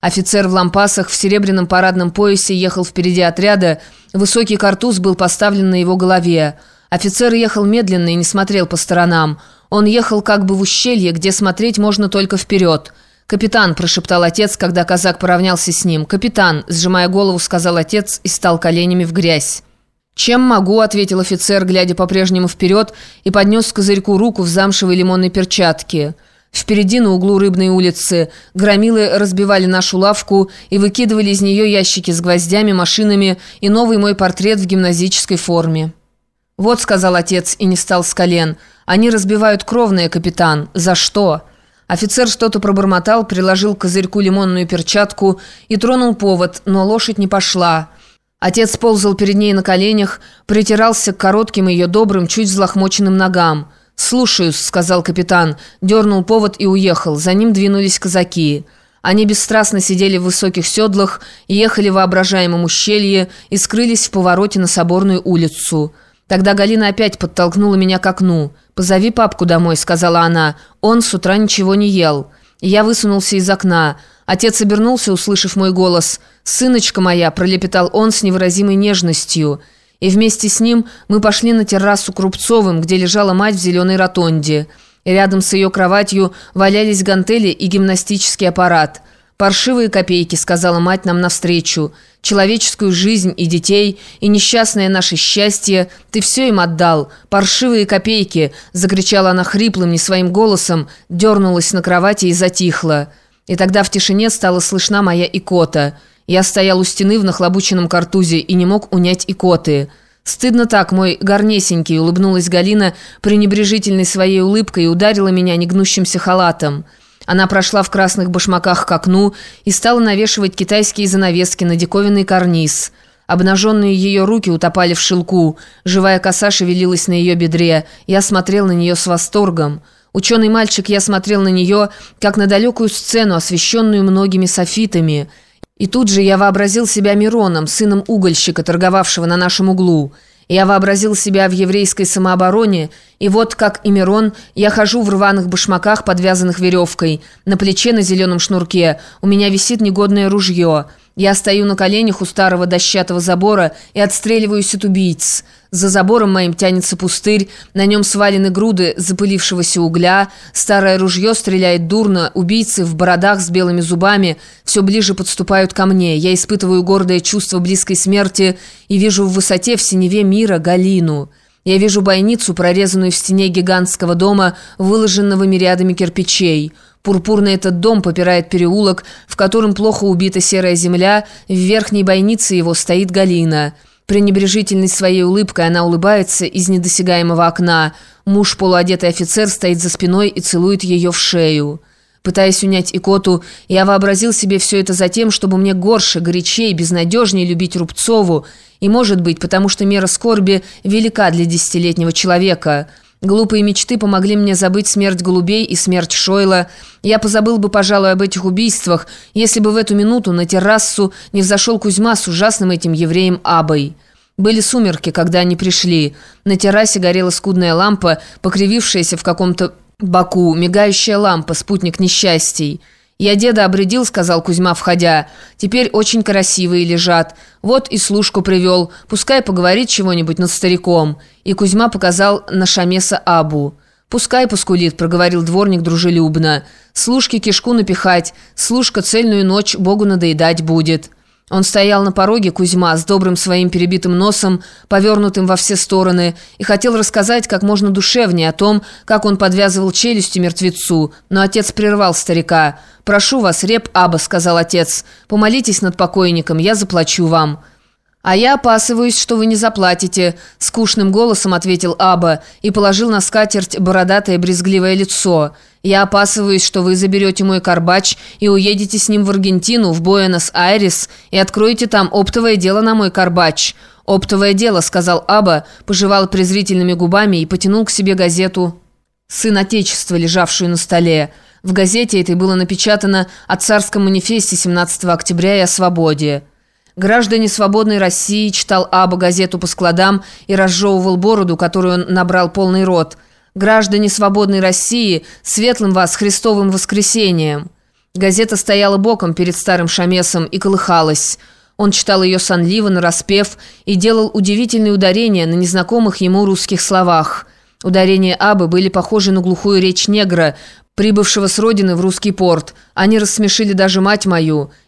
Офицер в лампасах в серебряном парадном поясе ехал впереди отряда, высокий картуз был поставлен на его голове. Офицер ехал медленно и не смотрел по сторонам. Он ехал как бы в ущелье, где смотреть можно только вперед. «Капитан», – прошептал отец, когда казак поравнялся с ним. «Капитан», – сжимая голову, сказал отец и стал коленями в грязь. «Чем могу?» – ответил офицер, глядя по-прежнему вперед, и поднес к козырьку руку в замшевой лимонной перчатке. Впереди на углу Рыбной улицы громилы разбивали нашу лавку и выкидывали из нее ящики с гвоздями, машинами и новый мой портрет в гимназической форме. «Вот», — сказал отец и не стал с колен, — «они разбивают кровное, капитан. За что?» Офицер что-то пробормотал, приложил к козырьку лимонную перчатку и тронул повод, но лошадь не пошла. Отец ползал перед ней на коленях, притирался к коротким ее добрым, чуть взлохмоченным ногам. «Слушаюсь», — сказал капитан, дернул повод и уехал. За ним двинулись казаки. Они бесстрастно сидели в высоких седлах, ехали в воображаемом ущелье и скрылись в повороте на Соборную улицу. Тогда Галина опять подтолкнула меня к окну. «Позови папку домой», — сказала она. «Он с утра ничего не ел». Я высунулся из окна. Отец обернулся, услышав мой голос. «Сыночка моя», — пролепетал он с невыразимой нежностью — и вместе с ним мы пошли на террасу Крупцовым, где лежала мать в зеленой ротонде. И рядом с ее кроватью валялись гантели и гимнастический аппарат. «Паршивые копейки», — сказала мать нам навстречу. «Человеческую жизнь и детей, и несчастное наше счастье ты все им отдал. Паршивые копейки», — закричала она хриплым, не своим голосом, дернулась на кровати и затихла. И тогда в тишине стала слышна моя икота — я стоял у стены в нахлобученном картузе и не мог унять икоты. «Стыдно так, мой горнесенький», — улыбнулась Галина пренебрежительной своей улыбкой и ударила меня негнущимся халатом. Она прошла в красных башмаках к окну и стала навешивать китайские занавески на диковинный карниз. Обнаженные ее руки утопали в шелку, живая коса шевелилась на ее бедре. Я смотрел на нее с восторгом. Ученый мальчик, я смотрел на нее, как на далекую сцену, освещенную многими софитами — и тут же я вообразил себя Мироном, сыном угольщика, торговавшего на нашем углу. Я вообразил себя в еврейской самообороне, и вот, как и Мирон, я хожу в рваных башмаках, подвязанных веревкой. На плече на зеленом шнурке у меня висит негодное ружье. Я стою на коленях у старого дощатого забора и отстреливаюсь от убийц. За забором моим тянется пустырь, на нем свалены груды запылившегося угля, старое ружье стреляет дурно, убийцы в бородах с белыми зубами все ближе подступают ко мне. Я испытываю гордое чувство близкой смерти и вижу в высоте в синеве мира Галину. Я вижу бойницу, прорезанную в стене гигантского дома, выложенного мириадами кирпичей. Пурпурный этот дом попирает переулок, в котором плохо убита серая земля, в верхней бойнице его стоит Галина. Пренебрежительной своей улыбкой она улыбается из недосягаемого окна. Муж, полуодетый офицер, стоит за спиной и целует ее в шею. Пытаясь унять икоту, я вообразил себе все это за тем, чтобы мне горше, горячей, безнадежнее любить Рубцову, и, может быть, потому что мера скорби велика для десятилетнего человека. Глупые мечты помогли мне забыть смерть голубей и смерть Шойла. Я позабыл бы, пожалуй, об этих убийствах, если бы в эту минуту на террасу не взошел Кузьма с ужасным этим евреем Абой. Были сумерки, когда они пришли. На террасе горела скудная лампа, покривившаяся в каком-то боку, мигающая лампа, спутник несчастий. «Я деда обредил», — сказал Кузьма, входя. «Теперь очень красивые лежат. Вот и служку привел. Пускай поговорит чего-нибудь над стариком». И Кузьма показал на Шамеса Абу. «Пускай поскулит», — проговорил дворник дружелюбно. «Служке кишку напихать. Служка цельную ночь Богу надоедать будет». Он стоял на пороге Кузьма с добрым своим перебитым носом, повернутым во все стороны, и хотел рассказать как можно душевнее о том, как он подвязывал челюстью мертвецу, но отец прервал старика. «Прошу вас, реп Аба», — сказал отец, — «помолитесь над покойником, я заплачу вам». «А я опасываюсь, что вы не заплатите», — скучным голосом ответил Аба и положил на скатерть бородатое брезгливое лицо. «Я опасываюсь, что вы заберете мой карбач и уедете с ним в Аргентину, в Буэнос-Айрес, и откроете там оптовое дело на мой карбач». «Оптовое дело», — сказал Аба, пожевал презрительными губами и потянул к себе газету «Сын Отечества», лежавшую на столе. В газете этой было напечатано о царском манифесте 17 октября и о свободе. Граждане свободной России читал Аба газету по складам и разжевывал бороду, которую он набрал полный рот. Граждане свободной России, светлым вас Христовым воскресением. Газета стояла боком перед старым Шамесом и колыхалась. Он читал ее сонливо, нараспев, и делал удивительные ударения на незнакомых ему русских словах. Ударения Абы были похожи на глухую речь негра, прибывшего с родины в русский порт. Они рассмешили даже мать мою.